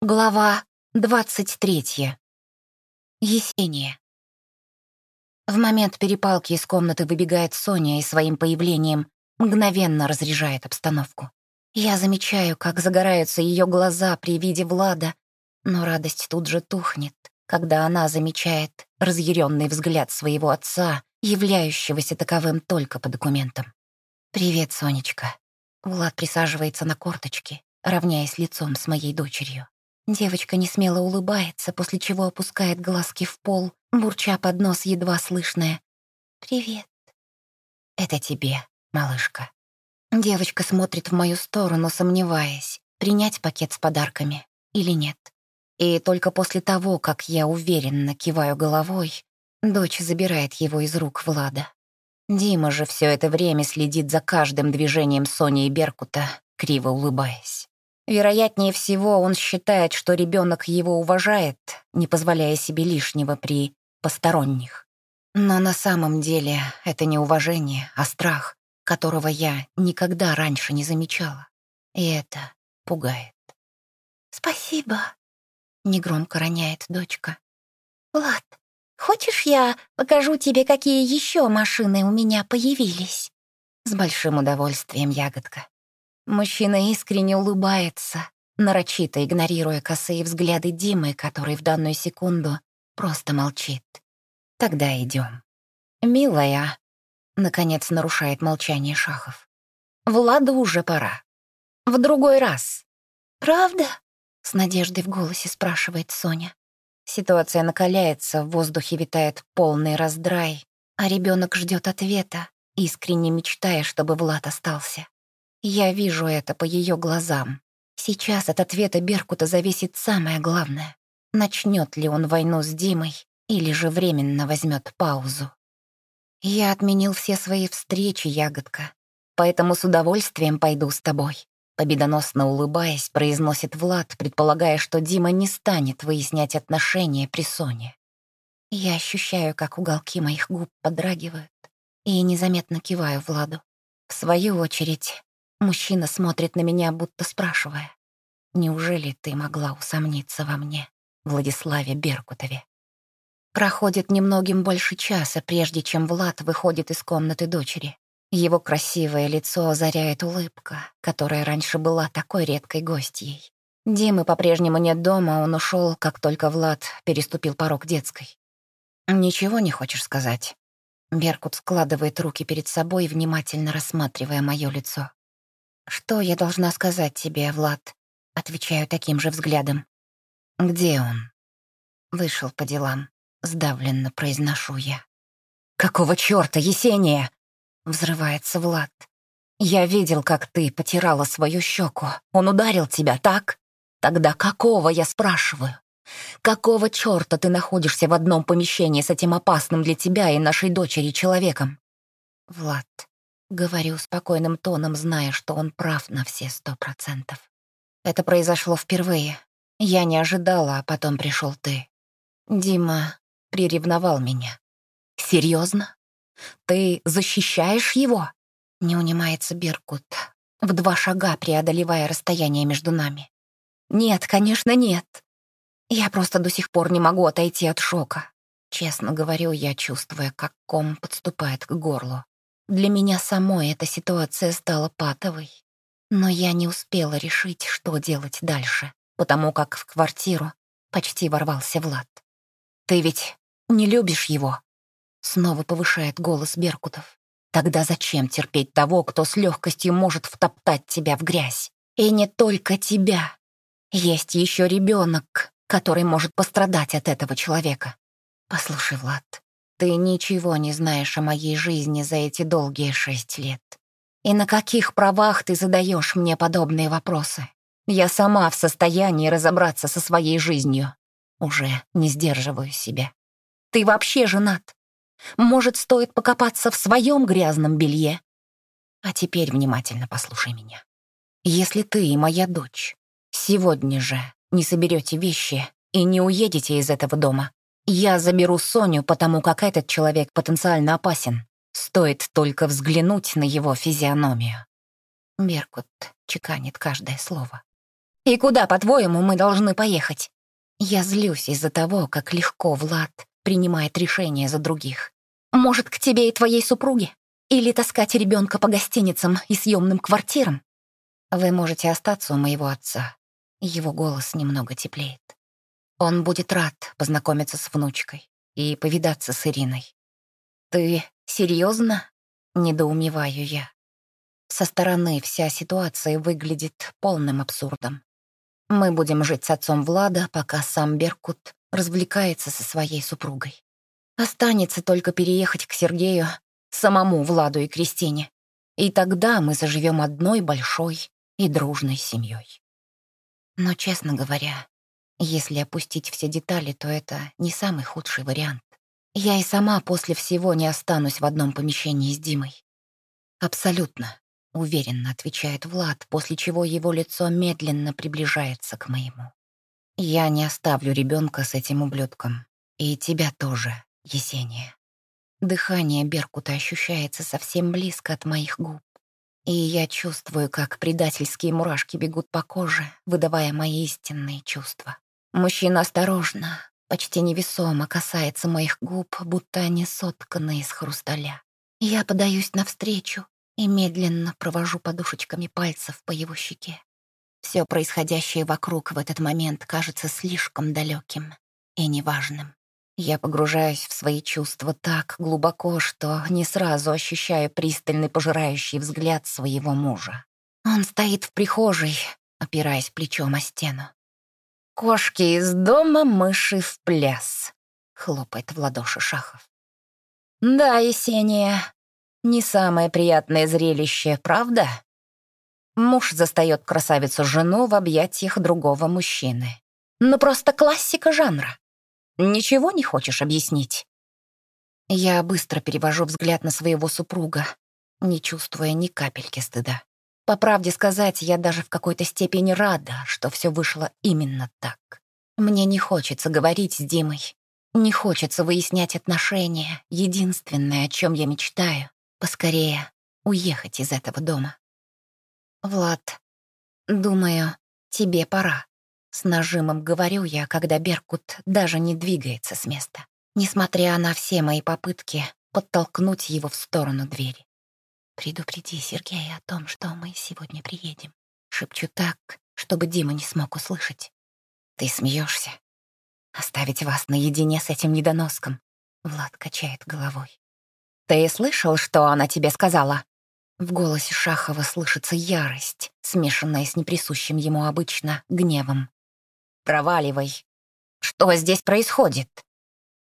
Глава двадцать третья. Есения. В момент перепалки из комнаты выбегает Соня и своим появлением мгновенно разряжает обстановку. Я замечаю, как загораются ее глаза при виде Влада, но радость тут же тухнет, когда она замечает разъяренный взгляд своего отца, являющегося таковым только по документам. «Привет, Сонечка». Влад присаживается на корточки, равняясь лицом с моей дочерью. Девочка несмело улыбается, после чего опускает глазки в пол, бурча под нос едва слышное. «Привет». «Это тебе, малышка». Девочка смотрит в мою сторону, сомневаясь, принять пакет с подарками или нет. И только после того, как я уверенно киваю головой, дочь забирает его из рук Влада. Дима же все это время следит за каждым движением Сони и Беркута, криво улыбаясь. Вероятнее всего, он считает, что ребенок его уважает, не позволяя себе лишнего при посторонних. Но на самом деле это не уважение, а страх, которого я никогда раньше не замечала. И это пугает. «Спасибо», — негромко роняет дочка. «Влад, хочешь я покажу тебе, какие еще машины у меня появились?» С большим удовольствием, ягодка. Мужчина искренне улыбается, нарочито игнорируя косые взгляды Димы, который в данную секунду просто молчит. «Тогда идем. «Милая», — наконец нарушает молчание Шахов. «Владу уже пора. В другой раз». «Правда?» — с надеждой в голосе спрашивает Соня. Ситуация накаляется, в воздухе витает полный раздрай, а ребенок ждет ответа, искренне мечтая, чтобы Влад остался. Я вижу это по ее глазам. Сейчас от ответа Беркута зависит самое главное. Начнет ли он войну с Димой или же временно возьмет паузу. Я отменил все свои встречи, ягодка, поэтому с удовольствием пойду с тобой. Победоносно улыбаясь, произносит Влад, предполагая, что Дима не станет выяснять отношения при Соне. Я ощущаю, как уголки моих губ подрагивают, и незаметно киваю Владу. В свою очередь, Мужчина смотрит на меня, будто спрашивая, «Неужели ты могла усомниться во мне, Владиславе Беркутове?» Проходит немногим больше часа, прежде чем Влад выходит из комнаты дочери. Его красивое лицо озаряет улыбка, которая раньше была такой редкой гостьей. Димы по-прежнему нет дома, он ушел, как только Влад переступил порог детской. «Ничего не хочешь сказать?» Беркут складывает руки перед собой, внимательно рассматривая мое лицо. «Что я должна сказать тебе, Влад?» Отвечаю таким же взглядом. «Где он?» Вышел по делам. Сдавленно произношу я. «Какого чёрта, Есения?» Взрывается Влад. «Я видел, как ты потирала свою щеку. Он ударил тебя, так? Тогда какого, я спрашиваю? Какого чёрта ты находишься в одном помещении с этим опасным для тебя и нашей дочери человеком?» Влад, Говорю спокойным тоном, зная, что он прав на все сто процентов. Это произошло впервые. Я не ожидала, а потом пришел ты. Дима приревновал меня. Серьезно? Ты защищаешь его? Не унимается Беркут, в два шага преодолевая расстояние между нами. Нет, конечно, нет. Я просто до сих пор не могу отойти от шока. Честно говорю, я чувствую, как ком подступает к горлу. Для меня самой эта ситуация стала патовой. Но я не успела решить, что делать дальше, потому как в квартиру почти ворвался Влад. «Ты ведь не любишь его?» Снова повышает голос Беркутов. «Тогда зачем терпеть того, кто с легкостью может втоптать тебя в грязь? И не только тебя. Есть еще ребенок, который может пострадать от этого человека. Послушай, Влад, ты ничего не знаешь о моей жизни за эти долгие шесть лет. И на каких правах ты задаешь мне подобные вопросы? Я сама в состоянии разобраться со своей жизнью. Уже не сдерживаю себя. Ты вообще женат? Может, стоит покопаться в своем грязном белье? А теперь внимательно послушай меня. Если ты и моя дочь сегодня же не соберете вещи и не уедете из этого дома, я заберу Соню, потому как этот человек потенциально опасен. Стоит только взглянуть на его физиономию. Беркут чеканит каждое слово. И куда, по-твоему, мы должны поехать? Я злюсь из-за того, как легко Влад принимает решения за других. Может, к тебе и твоей супруге? Или таскать ребенка по гостиницам и съемным квартирам? Вы можете остаться у моего отца. Его голос немного теплеет. Он будет рад познакомиться с внучкой и повидаться с Ириной. Ты серьезно? Недоумеваю я. Со стороны вся ситуация выглядит полным абсурдом. Мы будем жить с отцом Влада, пока сам Беркут развлекается со своей супругой. Останется только переехать к Сергею, самому Владу и Кристине. И тогда мы заживем одной большой и дружной семьей. Но, честно говоря, если опустить все детали, то это не самый худший вариант. Я и сама после всего не останусь в одном помещении с Димой. Абсолютно, уверенно отвечает Влад, после чего его лицо медленно приближается к моему. Я не оставлю ребенка с этим ублюдком. И тебя тоже, Есения. Дыхание Беркута ощущается совсем близко от моих губ. И я чувствую, как предательские мурашки бегут по коже, выдавая мои истинные чувства. Мужчина осторожно, почти невесомо касается моих губ, будто они сотканы из хрусталя. Я подаюсь навстречу и медленно провожу подушечками пальцев по его щеке. Все происходящее вокруг в этот момент кажется слишком далеким и неважным. Я погружаюсь в свои чувства так глубоко, что не сразу ощущаю пристальный пожирающий взгляд своего мужа. Он стоит в прихожей, опираясь плечом о стену. «Кошки из дома, мыши в пляс», — хлопает в ладоши Шахов. «Да, Есения, не самое приятное зрелище, правда?» Муж застает красавицу-жену в объятиях другого мужчины. Ну, просто классика жанра. Ничего не хочешь объяснить?» Я быстро перевожу взгляд на своего супруга, не чувствуя ни капельки стыда. По правде сказать, я даже в какой-то степени рада, что все вышло именно так. Мне не хочется говорить с Димой, не хочется выяснять отношения. Единственное, о чем я мечтаю, поскорее уехать из этого дома. Влад, думаю, тебе пора. С нажимом говорю я, когда Беркут даже не двигается с места, несмотря на все мои попытки подтолкнуть его в сторону двери. «Предупреди Сергея о том, что мы сегодня приедем». Шепчу так, чтобы Дима не смог услышать. «Ты смеешься? Оставить вас наедине с этим недоноском?» Влад качает головой. «Ты слышал, что она тебе сказала?» В голосе Шахова слышится ярость, смешанная с неприсущим ему обычно гневом. Проваливай. Что здесь происходит?»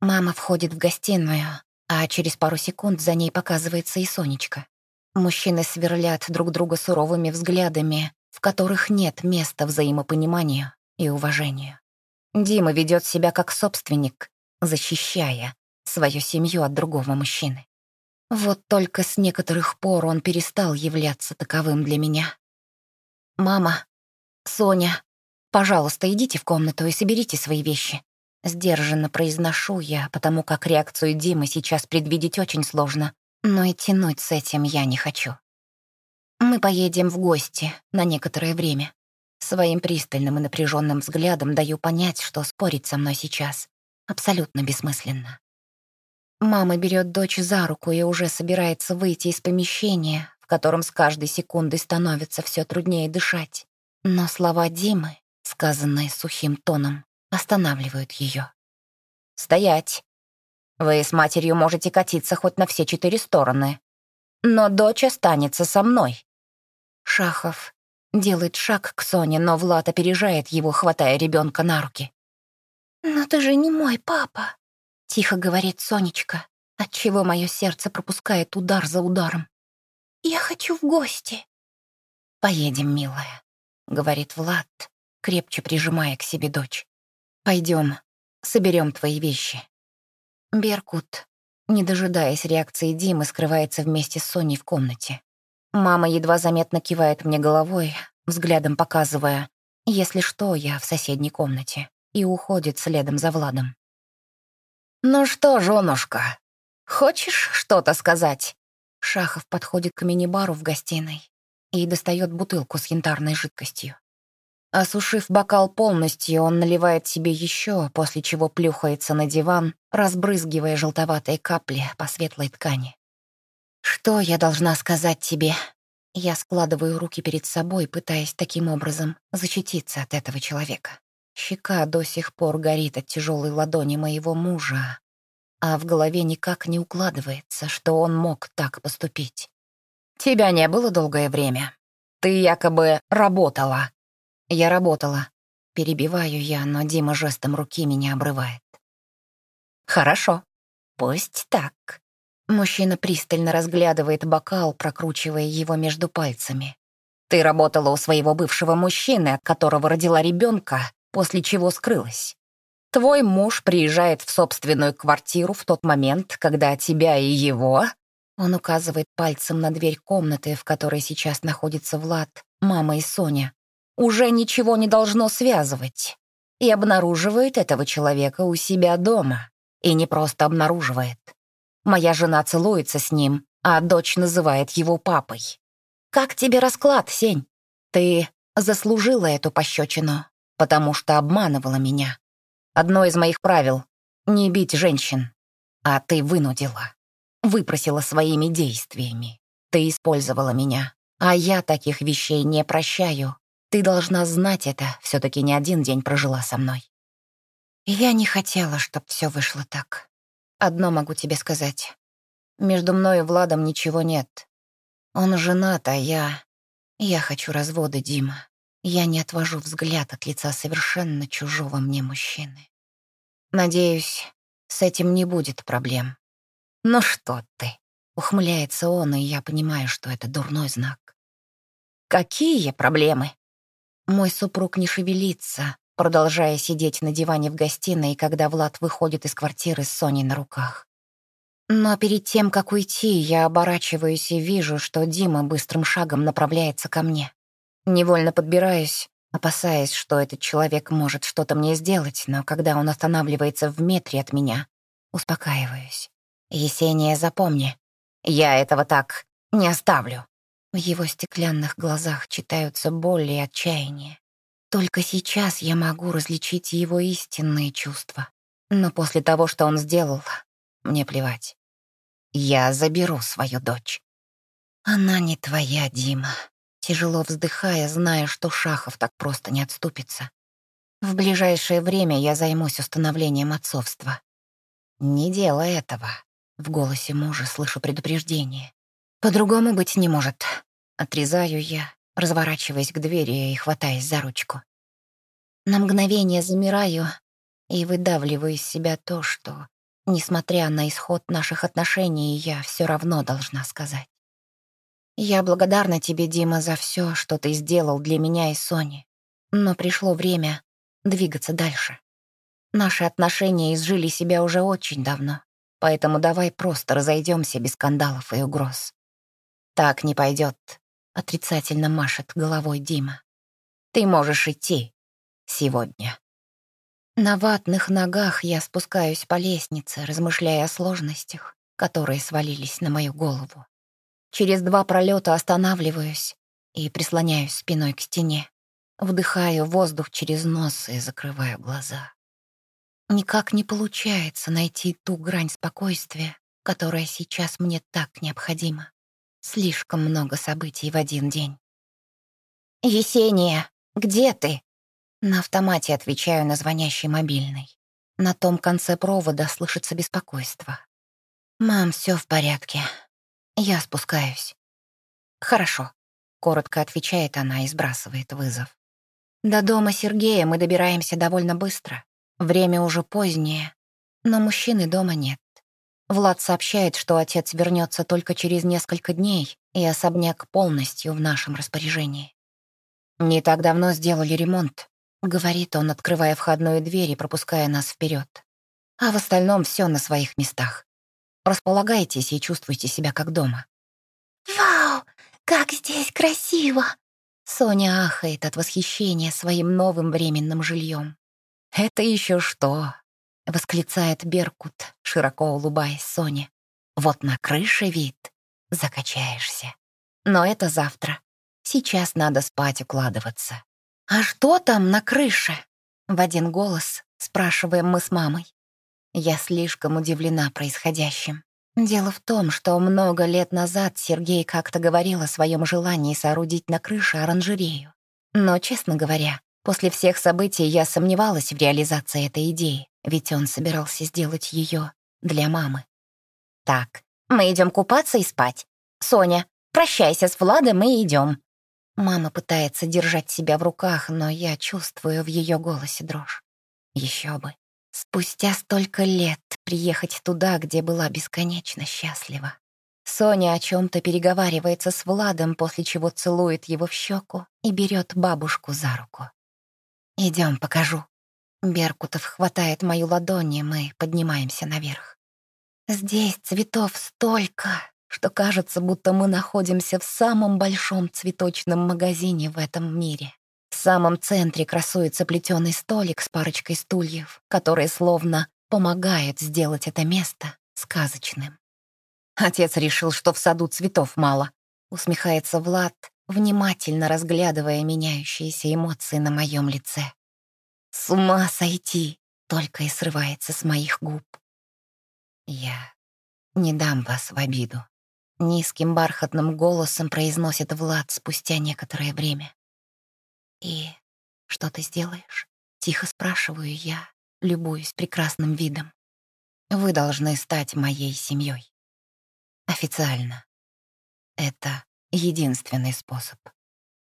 Мама входит в гостиную, а через пару секунд за ней показывается и Сонечка. Мужчины сверлят друг друга суровыми взглядами, в которых нет места взаимопониманию и уважению. Дима ведет себя как собственник, защищая свою семью от другого мужчины. Вот только с некоторых пор он перестал являться таковым для меня. «Мама, Соня, «Пожалуйста, идите в комнату и соберите свои вещи». Сдержанно произношу я, потому как реакцию Димы сейчас предвидеть очень сложно, но и тянуть с этим я не хочу. Мы поедем в гости на некоторое время. Своим пристальным и напряженным взглядом даю понять, что спорить со мной сейчас абсолютно бессмысленно. Мама берет дочь за руку и уже собирается выйти из помещения, в котором с каждой секундой становится все труднее дышать. Но слова Димы сказанные сухим тоном, останавливают ее. «Стоять! Вы с матерью можете катиться хоть на все четыре стороны, но дочь останется со мной». Шахов делает шаг к Соне, но Влад опережает его, хватая ребенка на руки. «Но ты же не мой папа», — тихо говорит Сонечка, отчего мое сердце пропускает удар за ударом. «Я хочу в гости». «Поедем, милая», — говорит Влад, крепче прижимая к себе дочь. Пойдем, соберем твои вещи. Беркут, не дожидаясь реакции Димы, скрывается вместе с Соней в комнате. Мама едва заметно кивает мне головой, взглядом показывая, если что, я в соседней комнате, и уходит следом за Владом. «Ну что, женушка, хочешь что-то сказать?» Шахов подходит к мини-бару в гостиной и достает бутылку с янтарной жидкостью. Осушив бокал полностью, он наливает себе еще, после чего плюхается на диван, разбрызгивая желтоватые капли по светлой ткани. «Что я должна сказать тебе?» Я складываю руки перед собой, пытаясь таким образом защититься от этого человека. Щека до сих пор горит от тяжелой ладони моего мужа, а в голове никак не укладывается, что он мог так поступить. «Тебя не было долгое время. Ты якобы работала». «Я работала». Перебиваю я, но Дима жестом руки меня обрывает. «Хорошо. Пусть так». Мужчина пристально разглядывает бокал, прокручивая его между пальцами. «Ты работала у своего бывшего мужчины, от которого родила ребенка, после чего скрылась. Твой муж приезжает в собственную квартиру в тот момент, когда тебя и его...» Он указывает пальцем на дверь комнаты, в которой сейчас находится Влад, мама и Соня. «Уже ничего не должно связывать. И обнаруживает этого человека у себя дома. И не просто обнаруживает. Моя жена целуется с ним, а дочь называет его папой. Как тебе расклад, Сень? Ты заслужила эту пощечину, потому что обманывала меня. Одно из моих правил — не бить женщин. А ты вынудила. Выпросила своими действиями. Ты использовала меня. А я таких вещей не прощаю. Ты должна знать это, все таки не один день прожила со мной. Я не хотела, чтобы все вышло так. Одно могу тебе сказать. Между мной и Владом ничего нет. Он женат, а я... Я хочу развода, Дима. Я не отвожу взгляд от лица совершенно чужого мне мужчины. Надеюсь, с этим не будет проблем. Ну что ты? Ухмыляется он, и я понимаю, что это дурной знак. Какие проблемы? Мой супруг не шевелится, продолжая сидеть на диване в гостиной, когда Влад выходит из квартиры с Соней на руках. Но перед тем, как уйти, я оборачиваюсь и вижу, что Дима быстрым шагом направляется ко мне. Невольно подбираюсь, опасаясь, что этот человек может что-то мне сделать, но когда он останавливается в метре от меня, успокаиваюсь. «Есения, запомни, я этого так не оставлю». Его стеклянных глазах читаются боль и отчаяние. Только сейчас я могу различить его истинные чувства. Но после того, что он сделал, мне плевать. Я заберу свою дочь. Она не твоя, Дима тяжело вздыхая, зная, что Шахов так просто не отступится. В ближайшее время я займусь установлением отцовства. Не делай этого. В голосе мужа слышу предупреждение. По-другому быть не может. Отрезаю я, разворачиваясь к двери и хватаясь за ручку. На мгновение замираю и выдавливаю из себя то, что, несмотря на исход наших отношений, я все равно должна сказать. Я благодарна тебе, Дима, за все, что ты сделал для меня и Сони. Но пришло время двигаться дальше. Наши отношения изжили себя уже очень давно, поэтому давай просто разойдемся без скандалов и угроз. Так не пойдет, отрицательно машет головой Дима. Ты можешь идти сегодня. На ватных ногах я спускаюсь по лестнице, размышляя о сложностях, которые свалились на мою голову. Через два пролета останавливаюсь и прислоняюсь спиной к стене. Вдыхаю воздух через нос и закрываю глаза. Никак не получается найти ту грань спокойствия, которая сейчас мне так необходима. Слишком много событий в один день. «Есения, где ты?» На автомате отвечаю на звонящий мобильный. На том конце провода слышится беспокойство. «Мам, все в порядке. Я спускаюсь. Хорошо. Коротко отвечает она и сбрасывает вызов. До дома Сергея мы добираемся довольно быстро. Время уже позднее, но мужчины дома нет. Влад сообщает, что отец вернется только через несколько дней, и особняк полностью в нашем распоряжении. «Не так давно сделали ремонт», — говорит он, открывая входную дверь и пропуская нас вперед. А в остальном все на своих местах. Располагайтесь и чувствуйте себя как дома. «Вау, как здесь красиво!» Соня ахает от восхищения своим новым временным жильем. «Это еще что?» — восклицает Беркут, широко улыбаясь Соне. «Вот на крыше вид. Закачаешься. Но это завтра. Сейчас надо спать укладываться. «А что там на крыше?» — в один голос спрашиваем мы с мамой. Я слишком удивлена происходящим. Дело в том, что много лет назад Сергей как-то говорил о своем желании соорудить на крыше оранжерею. Но, честно говоря, после всех событий я сомневалась в реализации этой идеи, ведь он собирался сделать ее для мамы. «Так, мы идем купаться и спать. Соня, прощайся с Владом и идем. Мама пытается держать себя в руках, но я чувствую в ее голосе дрожь. Еще бы. Спустя столько лет приехать туда, где была бесконечно счастлива. Соня о чем-то переговаривается с Владом, после чего целует его в щеку и берет бабушку за руку. Идем, покажу. Беркутов хватает мою ладонь, и мы поднимаемся наверх. Здесь цветов столько, что кажется, будто мы находимся в самом большом цветочном магазине в этом мире. В самом центре красуется плетеный столик с парочкой стульев, которые словно помогают сделать это место сказочным. Отец решил, что в саду цветов мало. Усмехается Влад, внимательно разглядывая меняющиеся эмоции на моем лице. «С ума сойти!» — только и срывается с моих губ. «Я не дам вас в обиду», — низким бархатным голосом произносит Влад спустя некоторое время. «И что ты сделаешь?» — тихо спрашиваю я, любуюсь прекрасным видом. «Вы должны стать моей семьей. Официально. Это единственный способ.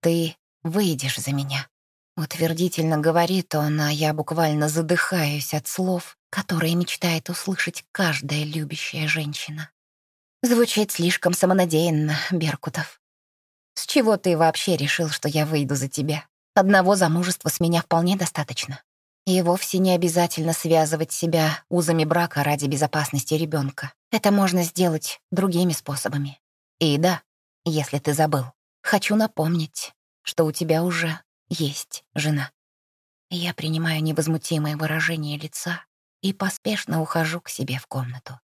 Ты выйдешь за меня». Утвердительно говорит он, а я буквально задыхаюсь от слов, которые мечтает услышать каждая любящая женщина. Звучит слишком самонадеянно, Беркутов. С чего ты вообще решил, что я выйду за тебя? Одного замужества с меня вполне достаточно. И вовсе не обязательно связывать себя узами брака ради безопасности ребенка. Это можно сделать другими способами. И да, если ты забыл, хочу напомнить, что у тебя уже есть жена. Я принимаю невозмутимое выражение лица и поспешно ухожу к себе в комнату.